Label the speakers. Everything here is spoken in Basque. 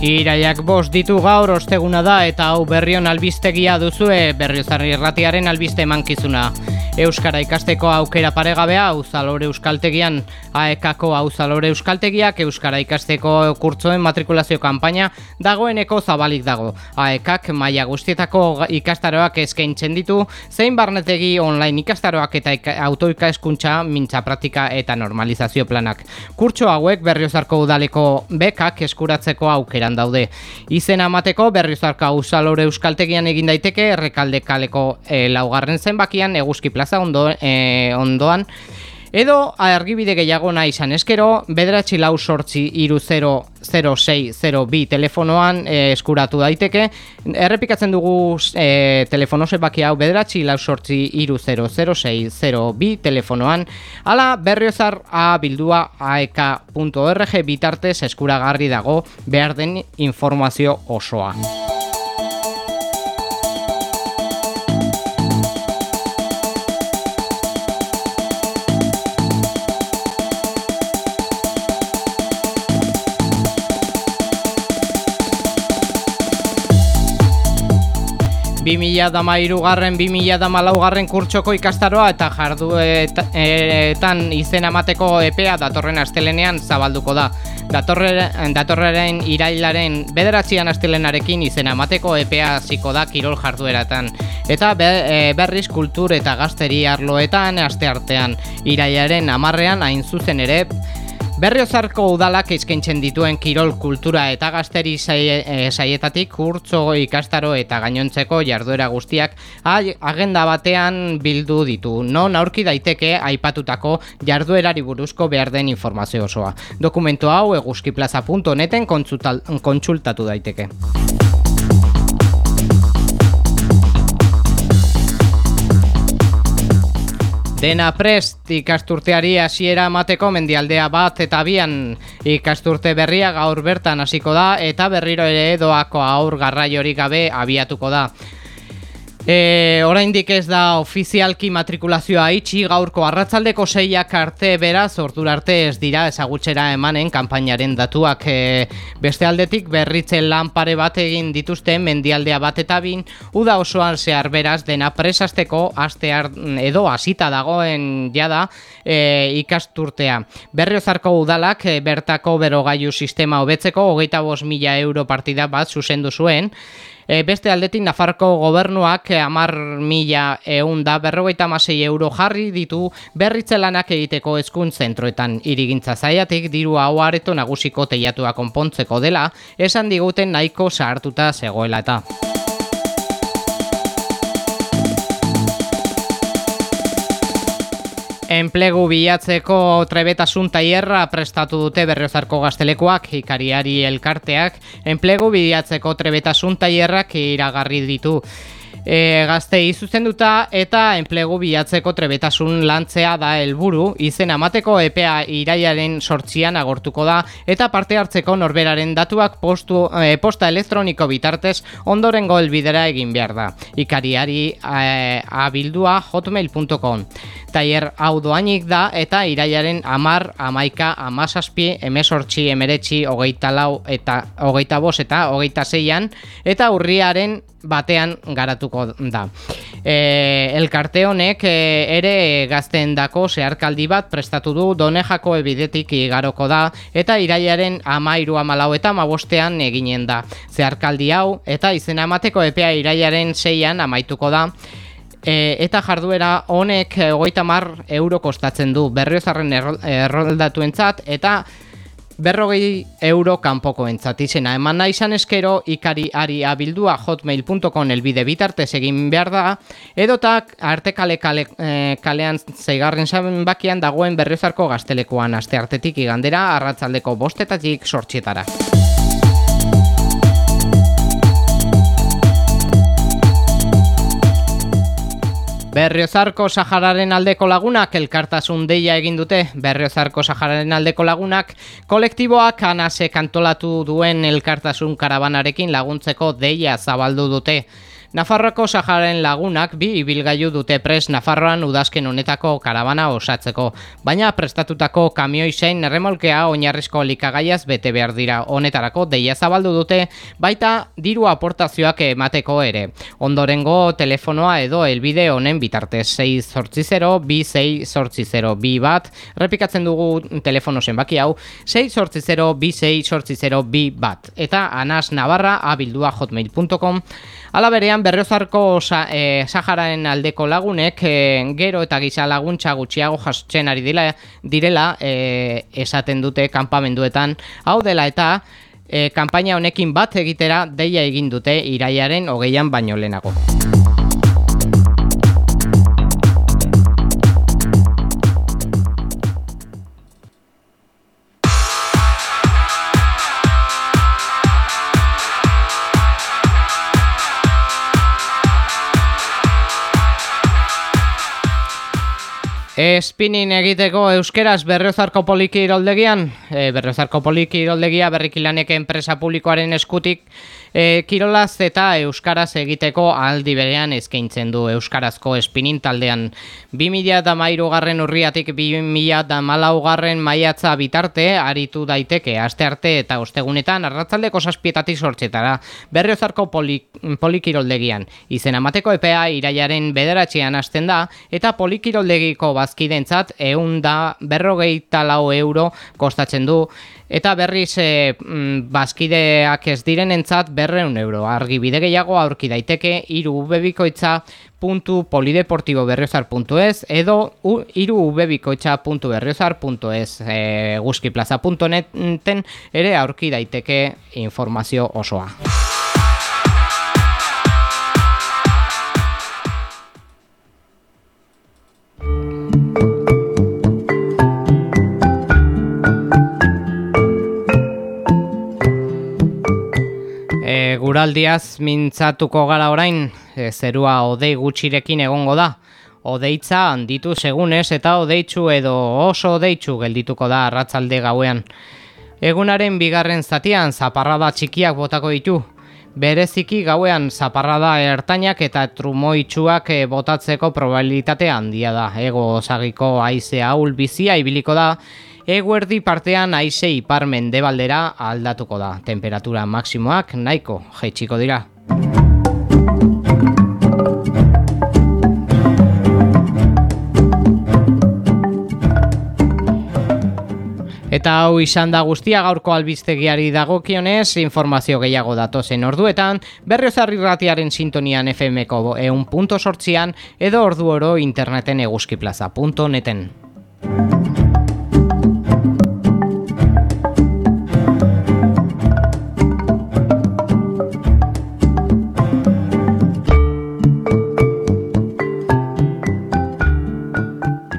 Speaker 1: Iraiak bost ditu gaur osteguna da eta hau berrion albistegia duzue berriozarri erratiaren albiste emankizuna. Euskara ikasteko aukera paregabea Auzalore Euskaltegian AEKako Auzalore Euskaltegiak Euskara ikasteko kurtzoen matrikulazio kanpaina dagoeneko zabalik dago. AEKak maila guztietako ikastaroak eskaintzen ditu, zein barnetegi online ikastaroak eta autoika eskuntza, mintza praktika eta normalizazio planak. Kurtso hauek berriozarko udaleko bekak eskuratzeko aukeran daude. Izena amateko berriozarka Auzalore Euskaltegian egin daiteke errekalde kaleko e, laugarren zenbakian eguzki plaza ondo, e, ondoan. Edo argibide gehiago nahi izan. Eskero bederatzi lau sortzi iru 0 0 6 0 bi telefonoan e, eskuratu daiteke. Errepikatzen dugu e, telefono zebaki hau bederatzi lau sortzi iru 0 0 6 0 bi telefonoan. Ala berriozar a bildua aeka.org bitartez eskuragarri dago behar den informazio osoa. 2000 garren, 2000 garren kurtsoko ikastaroa eta jarduetan izen amateko EPEA datorren astelenean zabalduko da. Datorreren irailaren bederatzean astelenarekin izen amateko EPEA ziko da kirol jardueratan. Eta e, berriz kultur eta gazteri arloetan aste artean irailaren amarrean hain zuzen ere Berriozarko udalak eskaintzen dituen kirol kultura eta gazteri eh, saietatik urtzo ikastaro eta gainontzeko jarduera guztiak agenda batean bildu ditu. Non aurki daiteke aipatutako jarduerari buruzko behar den informazio osoa. Dokumentu hau eguzkiplaza.neten kontsultatu daiteke. Dena prest ikasturteari hasiera emateko mendialdea bat eta bian ikasturte berria gaur bertan hasiko da eta berriro ere doako aur garraiorik gabe abiatuko da. E, oraindik ez da ofizialki matrikulazioa itxi gaurko arratzaldeko seiak arte beraz ordura arte ez dira ezagutzera emanen kanpainaren datuak e, beste aldetik berritzen lan pare bat egin dituzte mendialdea bat eta bin uda osoan zehar beraz dena presasteko aste edo hasita dagoen jada e, ikasturtea. Berriozarko udalak e, bertako berogailu sistema hobetzeko hogeita bos mila euro partida bat zuzendu zuen E, beste aldetik Nafarko gobernuak amar mila eun da berrogeita masei euro jarri ditu berritzelanak egiteko eskun zentroetan irigintza zaiatik diru hau areto nagusiko teiatua konpontzeko dela esan diguten nahiko zahartuta zegoela eta. Enplegu bilatzeko trebetasun taierra prestatu dute berriozarko gaztelekoak ikariari elkarteak. Enplegu bilatzeko trebetasun taierrak iragarri ditu e, gaztei zuzenduta eta enplegu bilatzeko trebetasun lantzea da helburu izen amateko epea iraiaren sortzian agortuko da eta parte hartzeko norberaren datuak postu, e, posta elektroniko bitartez ondoren helbidera egin behar da. Ikariari e, abildua hotmail.com Taier hau doainik da eta iraiaren amar, amaika, amazazpi, emesortzi, emeretzi, hogeita lau eta hogeita bos eta hogeita zeian eta urriaren batean garatuko da. E, elkarte honek e, ere gazten dako zeharkaldi bat prestatu du donejako ebidetik igaroko da eta iraiaren amairu amalau eta mabostean eginen da. Zeharkaldi hau eta izena emateko epea iraiaren zeian amaituko da. E, eta jarduera honek hogeita mar euro kostatzen du berriozarren erroldatu entzat eta berrogei euro kanpoko entzatizena. Eman nahi izan eskero ikari ari abildua hotmail.com elbide bitartez egin behar da, edotak arte kale, e, kalean zeigarren bakian dagoen berriozarko gaztelekoan aste artetik igandera arratzaldeko bostetatik sortxietara. Berriozarko Sahararen aldeko lagunak elkartasun deia egin dute. Berriozarko Sahararen aldeko lagunak kolektiboak anase kantolatu duen elkartasun karabanarekin laguntzeko deia zabaldu dute. Nafarroako Saharen lagunak bi ibilgailu dute pres Nafarroan udazken honetako karabana osatzeko, baina prestatutako kamioi zein erremolkea oinarrizko likagaiaz bete behar dira honetarako deia zabaldu dute, baita diru aportazioak emateko ere. Ondorengo telefonoa edo elbide honen bitartez 6 sortzizero, bi 6 sortzizero, bi bat, repikatzen dugu telefono zenbaki hau, 6 sortzizero, bi 6 sortzizero, bi bat. Eta anas navarra abildua hotmail.com Ala berean berriozarko e, Saharaen aldeko lagunek e, gero eta giza laguntza gutxiago jasotzen ari dila, direla e, esaten dute kanpamenduetan hau dela eta e, kanpaina honekin bat egitera deia egin dute iraiaren hogeian baino lehenago. Spinning egiteko euskeraz berriozarko poliki iroldegian, e, berriozarko poliki iroldegia berrikilanek enpresa publikoaren eskutik e, kirolaz eta euskaraz egiteko aldi berean eskaintzen du euskarazko espinin taldean. 2000 da mairu garren urriatik 2000 da malau garren maiatza bitarte aritu daiteke aste arte eta ostegunetan arratzaldeko saspietatik sortzetara berriozarko poli, polikiroldegian. Izen amateko EPA iraiaren bederatzean hasten da eta polikiroldegiko bazkidentzat eun da berrogeita lau euro kostatzen du eta berriz e, bazkideak ez diren entzat berreun euro. Argi bide gehiago aurki daiteke iru ubebikoitza edo iru ubebikoitza puntu berriozar.es e, guzkiplaza.neten ere aurki daiteke informazio osoa. Guraldiaz mintzatuko gara orain, e, zerua odei gutxirekin egongo da. Odeitza handitu segunez eta odeitzu edo oso odeitzu geldituko da arratzalde gauean. Egunaren bigarren zatian zaparrada txikiak botako ditu. Bereziki gauean zaparrada ertainak eta trumoitsuak eh, botatzeko probabilitate handia da. Ego osagiko aizea ulbizia ibiliko da, Eguerdi partean aize ipar mendebaldera aldatuko da. Temperatura maksimoak nahiko jaitsiko dira. Eta hau izan da guztia gaurko albiztegiari dagokionez, informazio gehiago datozen orduetan, berriozarri ratiaren sintonian FM-ko eun punto sortzian, edo ordu oro interneten eguzkiplaza.neten.